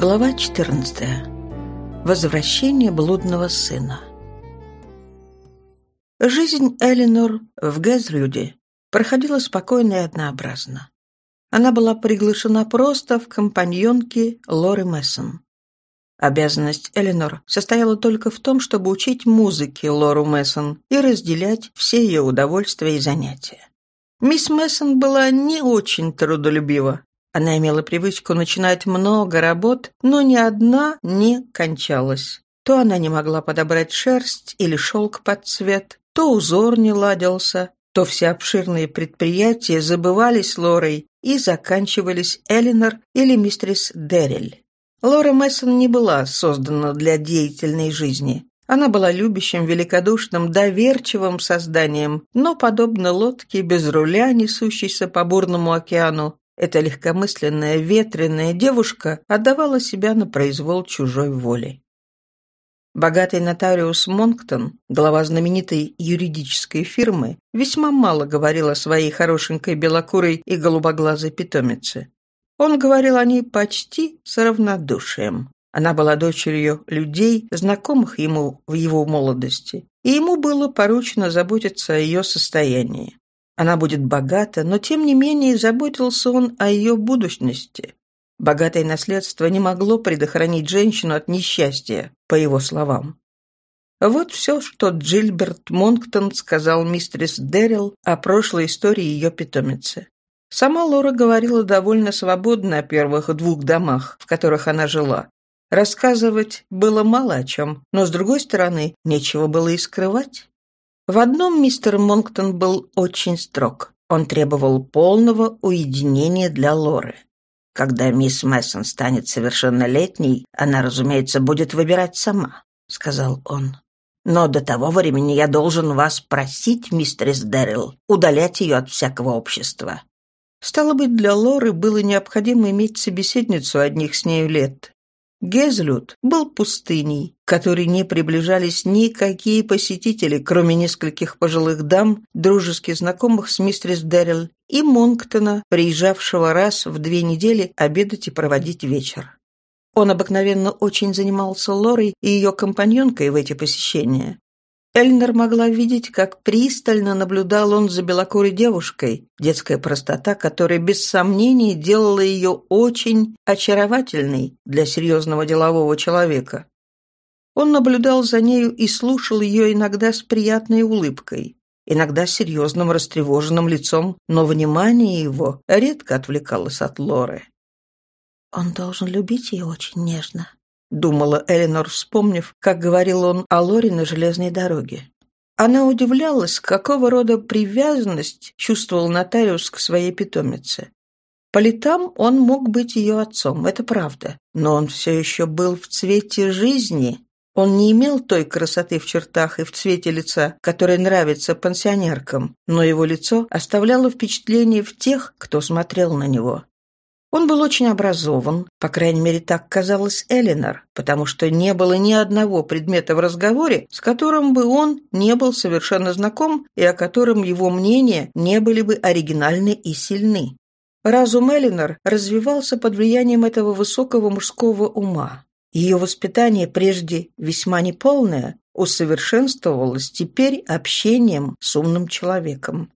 Глава 14. Возвращение блудного сына. Жизнь Эленор в Гэзрюде проходила спокойно и однообразно. Она была приглашена просто в компаньонки Лоры Мессон. Обязанность Эленор состояла только в том, чтобы учить музыке Лору Мессон и разделять все ее удовольствия и занятия. Мисс Мессон была не очень трудолюбива. Она имела привычку начинать много работ, но ни одна не кончалась. То она не могла подобрать шерсть или шелк под цвет, то узор не ладился, то все обширные предприятия забывались Лорой и заканчивались Элинор или мистерис Деррель. Лора Мессон не была создана для деятельной жизни. Она была любящим, великодушным, доверчивым созданием, но, подобно лодке без руля, несущейся по бурному океану, эта легкомысленная, ветреная девушка отдавала себя на произвол чужой воли. Богатый нотариус Монктон, глава знаменитой юридической фирмы, весьма мало говорил о своей хорошенькой белокурой и голубоглазой питомице. Он говорил о ней почти с равнодушием. Она была дочерью людей, знакомых ему в его молодости, и ему было поручено заботиться о ее состоянии. Она будет богата, но тем не менее заботился он о ее будущности. Богатое наследство не могло предохранить женщину от несчастья, по его словам. Вот все, что Джильберт Монктон сказал мистерис Дэрил о прошлой истории ее питомицы. Сама Лора говорила довольно свободно о первых двух домах, в которых она жила. Рассказывать было мало о чем, но, с другой стороны, нечего было и скрывать. В одном мистер Монктон был очень строг. Он требовал полного уединения для Лоры. Когда мисс Мессон станет совершеннолетней, она, разумеется, будет выбирать сама, сказал он. Но до того времени я должен вас просить, мистерис Дэрил, удалять ее от всякого общества. Стало быть, для Лоры было необходимо иметь собеседницу одних с нею лет. Гезлют был пустыней, к которой не приближались никакие посетители, кроме нескольких пожилых дам, дружески знакомых с мистерис Дэрил, и Монктона, приезжавшего раз в две недели обедать и проводить вечер. Он обыкновенно очень занимался Лорой и ее компаньонкой в эти посещения. Эльнер могла видеть, как пристально наблюдал он за белокурой девушкой, детская простота, которая без сомнений делала ее очень очаровательной для серьезного делового человека. Он наблюдал за нею и слушал ее иногда с приятной улыбкой, иногда с серьезным растревоженным лицом, но внимание его редко отвлекалось от Лоры. «Он должен любить ее очень нежно», — думала Эленор, вспомнив, как говорил он о Лоре на железной дороге. Она удивлялась, какого рода привязанность чувствовал нотариус к своей питомице. По летам он мог быть ее отцом, это правда, но он все еще был в цвете жизни. Он не имел той красоты в чертах и в цвете лица, которая нравится пансионеркам, но его лицо оставляло впечатление в тех, кто смотрел на него. Он был очень образован, по крайней мере, так казалось Элинор, потому что не было ни одного предмета в разговоре, с которым бы он не был совершенно знаком и о котором его мнения не были бы оригинальны и сильны. Разум Элинор развивался под влиянием этого высокого мужского ума. Ее воспитание, прежде весьма неполное, усовершенствовалось теперь общением с умным человеком.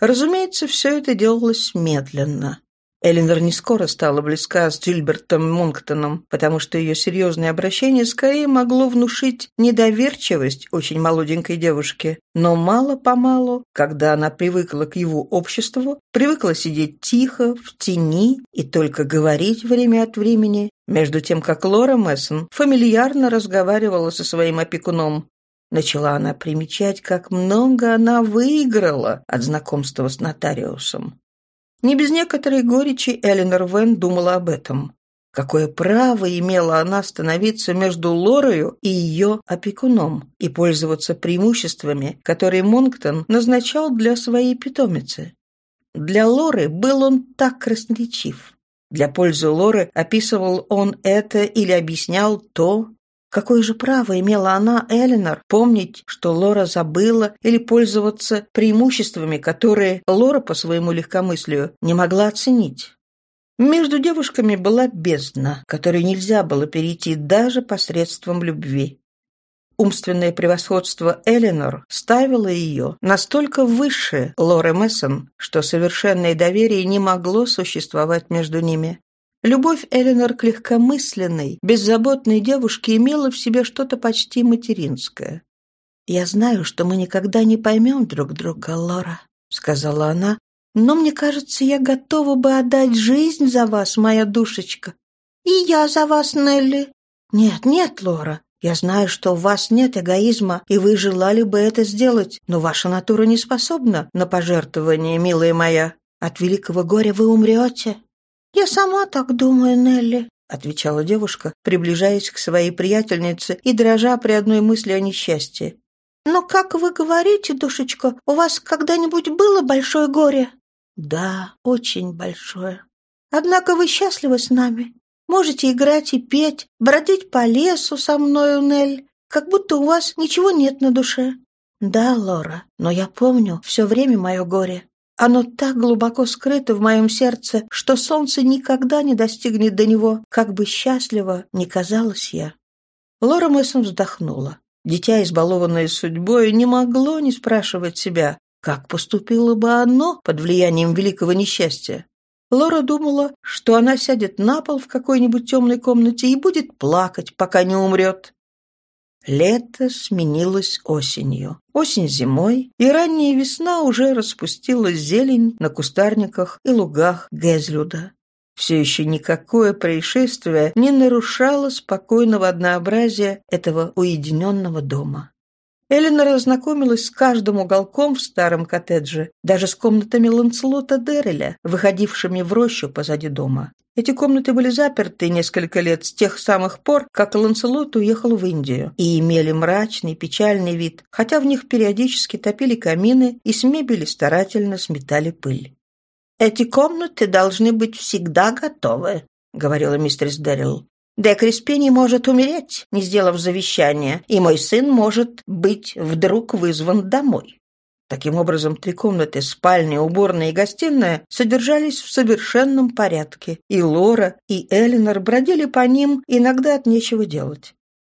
Разумеется, все это делалось медленно. Эллинор не скоро стала близка с Джильбертом Монктоном, потому что ее серьезное обращение скорее могло внушить недоверчивость очень молоденькой девушке. Но мало-помалу, когда она привыкла к его обществу, привыкла сидеть тихо, в тени и только говорить время от времени, между тем как Лора Мессон фамильярно разговаривала со своим опекуном, Начала она примечать, как много она выиграла от знакомства с нотариусом. Не без некоторой горечи Эленор Вен думала об этом. Какое право имела она становиться между Лорою и ее опекуном и пользоваться преимуществами, которые Монктон назначал для своей питомицы? Для Лоры был он так красноречив. Для пользы Лоры описывал он это или объяснял то, Какое же право имела она, Эленор, помнить, что Лора забыла или пользоваться преимуществами, которые Лора по своему легкомыслию не могла оценить? Между девушками была бездна, которую нельзя было перейти даже посредством любви. Умственное превосходство Эленор ставило ее настолько выше Лоры Мессон, что совершенное доверие не могло существовать между ними. Любовь Эленор к легкомысленной, беззаботной девушке имела в себе что-то почти материнское. «Я знаю, что мы никогда не поймем друг друга, Лора», — сказала она, «но мне кажется, я готова бы отдать жизнь за вас, моя душечка». «И я за вас, Нелли». «Нет, нет, Лора, я знаю, что у вас нет эгоизма, и вы желали бы это сделать, но ваша натура не способна на пожертвование, милая моя. От великого горя вы умрете». «Я сама так думаю, Нелли», — отвечала девушка, приближаясь к своей приятельнице и дрожа при одной мысли о несчастье. «Но, как вы говорите, душечка, у вас когда-нибудь было большое горе?» «Да, очень большое. Однако вы счастливы с нами. Можете играть и петь, бродить по лесу со мною, Нель, как будто у вас ничего нет на душе. Да, Лора, но я помню все время мое горе. Оно так глубоко скрыто в моем сердце, что солнце никогда не достигнет до него, как бы счастливо ни казалась я. Лора Мессон вздохнула. Дитя, избалованное судьбой, не могло не спрашивать себя, как поступило бы оно под влиянием великого несчастья. Лора думала, что она сядет на пол в какой-нибудь темной комнате и будет плакать, пока не умрет. Лето сменилось осенью, осень зимой, и ранняя весна уже распустила зелень на кустарниках и лугах Гезлюда. Все еще никакое происшествие не нарушало спокойного однообразия этого уединенного дома. Эллина разнакомилась с каждым уголком в старом коттедже, даже с комнатами Ланцелота Дерреля, выходившими в рощу позади дома. Эти комнаты были заперты несколько лет с тех самых пор, как Ланцелот уехал в Индию, и имели мрачный, печальный вид, хотя в них периодически топили камины и с мебели старательно сметали пыль. «Эти комнаты должны быть всегда готовы», — говорила мистерс Деррилл. Де Криспини может умереть, не сделав завещания, и мой сын может быть вдруг вызван домой. Таким образом, три комнаты, спальня, уборная и гостиная содержались в совершенном порядке, и Лора, и Эленор бродили по ним иногда от нечего делать.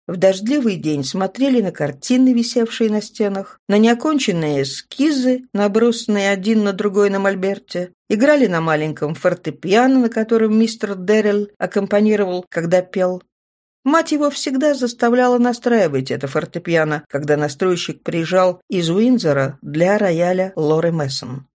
В дождливый день смотрели на картины, висевшие на стенах, на неоконченные эскизы, набросанные один на другой на мольберте, играли на маленьком фортепиано, на котором мистер Деррелл аккомпанировал, когда пел. Мать его всегда заставляла настраивать это фортепиано, когда настройщик приезжал из Уинзора для рояля Лоры Мессон.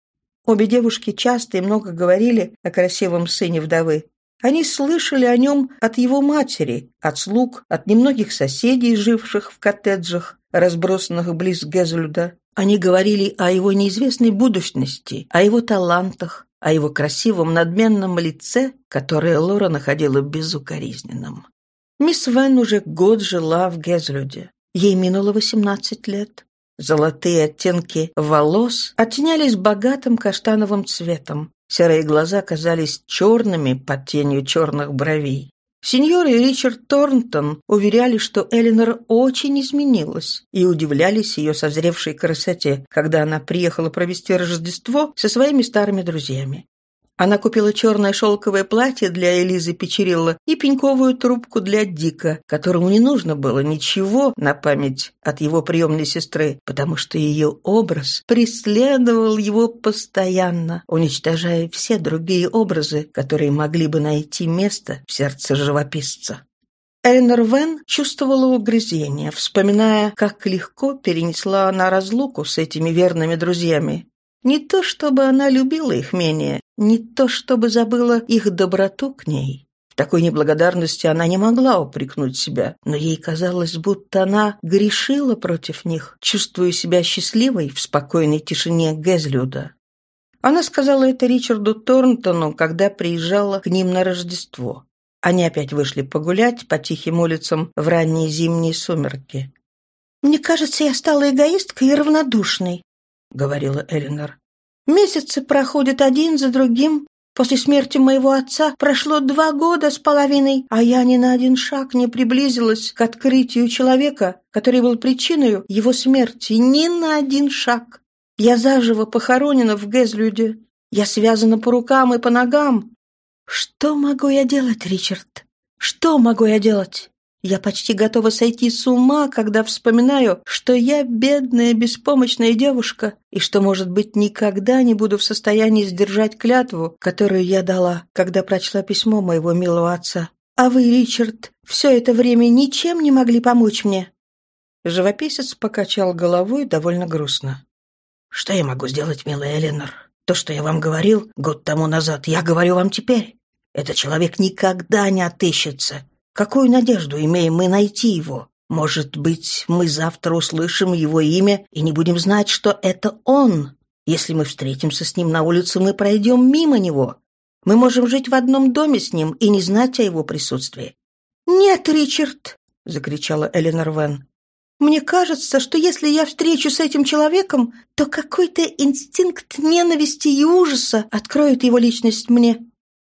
Обе девушки часто и много говорили о красивом сыне вдовы, они слышали о нем от его матери, от слуг, от немногих соседей, живших в коттеджах, разбросанных близ Гезлюда. Они говорили о его неизвестной будущности, о его талантах, о его красивом надменном лице, которое Лора находила безукоризненным. Мисс Вен уже год жила в Гезлюде. Ей минуло восемнадцать лет. Золотые оттенки волос оттенялись богатым каштановым цветом. Серые глаза казались черными под тенью черных бровей. Сеньор и Ричард Торнтон уверяли, что Эленор очень изменилась, и удивлялись ее созревшей красоте, когда она приехала провести Рождество со своими старыми друзьями. Она купила черное шелковое платье для Элизы Печерилла и пеньковую трубку для Дика, которому не нужно было ничего на память от его приемной сестры, потому что ее образ преследовал его постоянно, уничтожая все другие образы, которые могли бы найти место в сердце живописца. Эленор Вен чувствовала угрызение, вспоминая, как легко перенесла она разлуку с этими верными друзьями. Не то чтобы она любила их менее, не то чтобы забыла их доброту к ней. В такой неблагодарности она не могла упрекнуть себя, но ей казалось, будто она грешила против них, чувствуя себя счастливой в спокойной тишине Гезлюда. Она сказала это Ричарду Торнтону, когда приезжала к ним на Рождество. Они опять вышли погулять по тихим улицам в ранние зимние сумерки. «Мне кажется, я стала эгоисткой и равнодушной», — говорила Элинор. «Месяцы проходят один за другим. После смерти моего отца прошло два года с половиной, а я ни на один шаг не приблизилась к открытию человека, который был причиной его смерти. Ни на один шаг. Я заживо похоронена в Гезлюде. Я связана по рукам и по ногам. «Что могу я делать, Ричард? Что могу я делать? Я почти готова сойти с ума, когда вспоминаю, что я бедная, беспомощная девушка, и что, может быть, никогда не буду в состоянии сдержать клятву, которую я дала, когда прочла письмо моего милого отца. А вы, Ричард, все это время ничем не могли помочь мне?» Живописец покачал головой довольно грустно. «Что я могу сделать, милая Эленор? То, что я вам говорил год тому назад, я говорю вам теперь. Этот человек никогда не отыщется, Какую надежду имеем мы найти его? Может быть, мы завтра услышим его имя и не будем знать, что это он. Если мы встретимся с ним на улице, мы пройдем мимо него. Мы можем жить в одном доме с ним и не знать о его присутствии. «Нет, Ричард!» — закричала Эленор Вен. «Мне кажется, что если я встречу с этим человеком, то какой-то инстинкт ненависти и ужаса откроет его личность мне».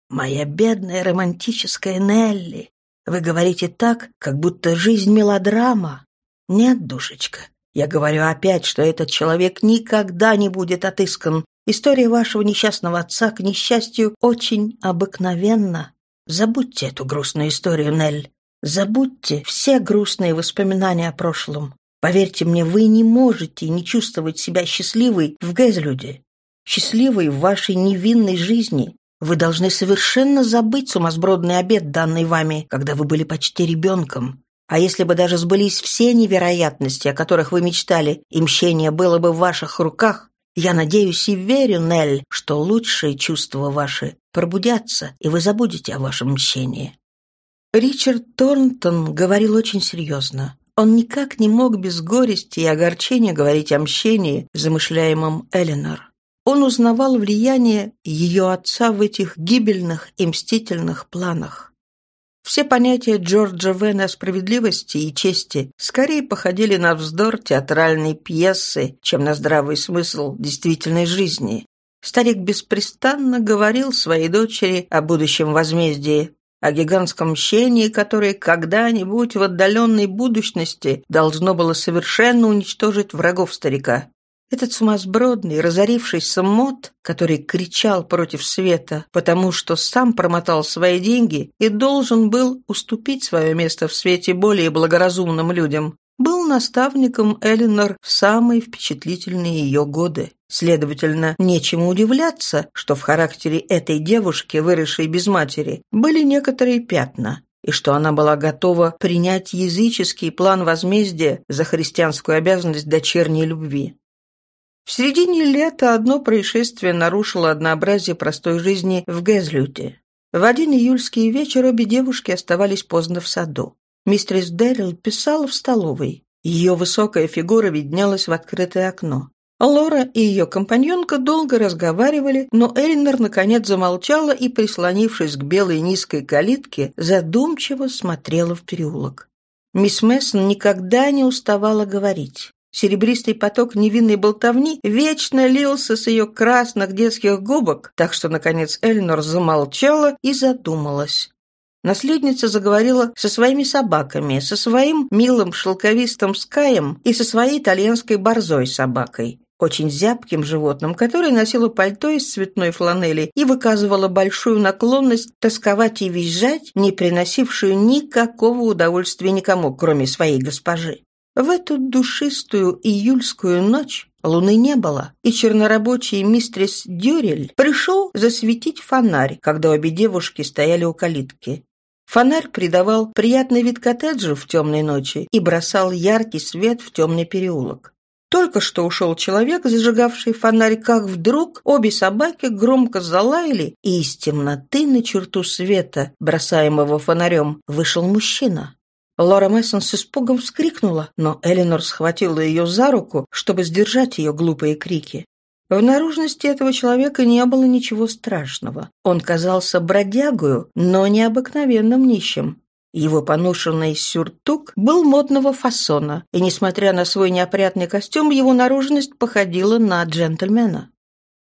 «Моя бедная романтическая Нелли!» Вы говорите так, как будто жизнь мелодрама. Нет, душечка, я говорю опять, что этот человек никогда не будет отыскан. История вашего несчастного отца, к несчастью, очень обыкновенна. Забудьте эту грустную историю, Нель. Забудьте все грустные воспоминания о прошлом. Поверьте мне, вы не можете не чувствовать себя счастливой в Гэзлюде, счастливой в вашей невинной жизни, вы должны совершенно забыть сумасбродный обед, данный вами, когда вы были почти ребенком. А если бы даже сбылись все невероятности, о которых вы мечтали, и мщение было бы в ваших руках, я надеюсь и верю, Нель, что лучшие чувства ваши пробудятся, и вы забудете о вашем мщении». Ричард Торнтон говорил очень серьезно. Он никак не мог без горести и огорчения говорить о мщении, замышляемом Эленор. Он узнавал влияние ее отца в этих гибельных и мстительных планах. Все понятия Джорджа Вена о справедливости и чести скорее походили на вздор театральной пьесы, чем на здравый смысл действительной жизни. Старик беспрестанно говорил своей дочери о будущем возмездии, о гигантском мщении, которое когда-нибудь в отдаленной будущности должно было совершенно уничтожить врагов старика. Этот сумасбродный, разорившийся мод, который кричал против света, потому что сам промотал свои деньги и должен был уступить свое место в свете более благоразумным людям, был наставником Эленор в самые впечатлительные ее годы. Следовательно, нечему удивляться, что в характере этой девушки, выросшей без матери, были некоторые пятна, и что она была готова принять языческий план возмездия за христианскую обязанность дочерней любви. В середине лета одно происшествие нарушило однообразие простой жизни в Гэзлюте. В один июльский вечер обе девушки оставались поздно в саду. Мистерис Дэрил писала в столовой. Ее высокая фигура виднелась в открытое окно. Лора и ее компаньонка долго разговаривали, но Элинор наконец замолчала и, прислонившись к белой низкой калитке, задумчиво смотрела в переулок. Мисс Мессон никогда не уставала говорить. Серебристый поток невинной болтовни вечно лился с ее красных детских губок, так что, наконец, Эльнор замолчала и задумалась. Наследница заговорила со своими собаками, со своим милым шелковистым скаем и со своей итальянской борзой собакой, очень зябким животным, которое носило пальто из цветной фланели и выказывало большую наклонность тосковать и визжать, не приносившую никакого удовольствия никому, кроме своей госпожи. В эту душистую июльскую ночь луны не было, и чернорабочий мистрис Дюрель пришел засветить фонарь, когда обе девушки стояли у калитки. Фонарь придавал приятный вид коттеджу в темной ночи и бросал яркий свет в темный переулок. Только что ушел человек, зажигавший фонарь, как вдруг обе собаки громко залаяли, и из темноты на черту света, бросаемого фонарем, вышел мужчина. Лора Мессон с испугом вскрикнула, но Эленор схватила ее за руку, чтобы сдержать ее глупые крики. В наружности этого человека не было ничего страшного. Он казался бродягою, но необыкновенным нищим. Его поношенный сюртук был модного фасона, и, несмотря на свой неопрятный костюм, его наружность походила на джентльмена.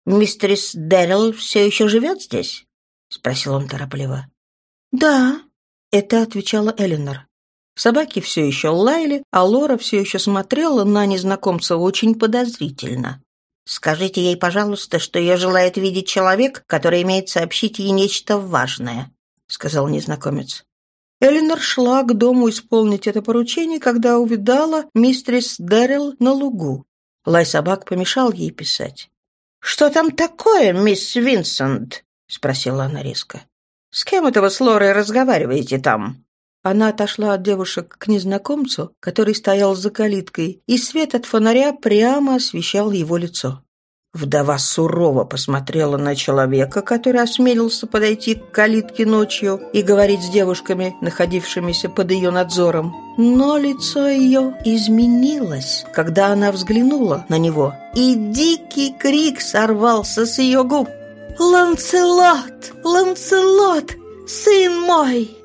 «Мистерис Дэрил все еще живет здесь?» — спросил он торопливо. «Да», — это отвечала Эленор. Собаки все еще лаяли, а Лора все еще смотрела на незнакомца очень подозрительно. Скажите ей, пожалуйста, что ее желает видеть человек, который имеет сообщить ей нечто важное», — сказал незнакомец. Эленор шла к дому исполнить это поручение, когда увидала мистерис Дэрил на лугу. Лай собак помешал ей писать. «Что там такое, мисс Винсент?» — спросила она резко. «С кем это вы с Лорой разговариваете там?» Она отошла от девушек к незнакомцу, который стоял за калиткой, и свет от фонаря прямо освещал его лицо. Вдова сурово посмотрела на человека, который осмелился подойти к калитке ночью и говорить с девушками, находившимися под ее надзором. Но лицо ее изменилось, когда она взглянула на него, и дикий крик сорвался с ее губ. «Ланцелот! Ланцелот! Сын мой!»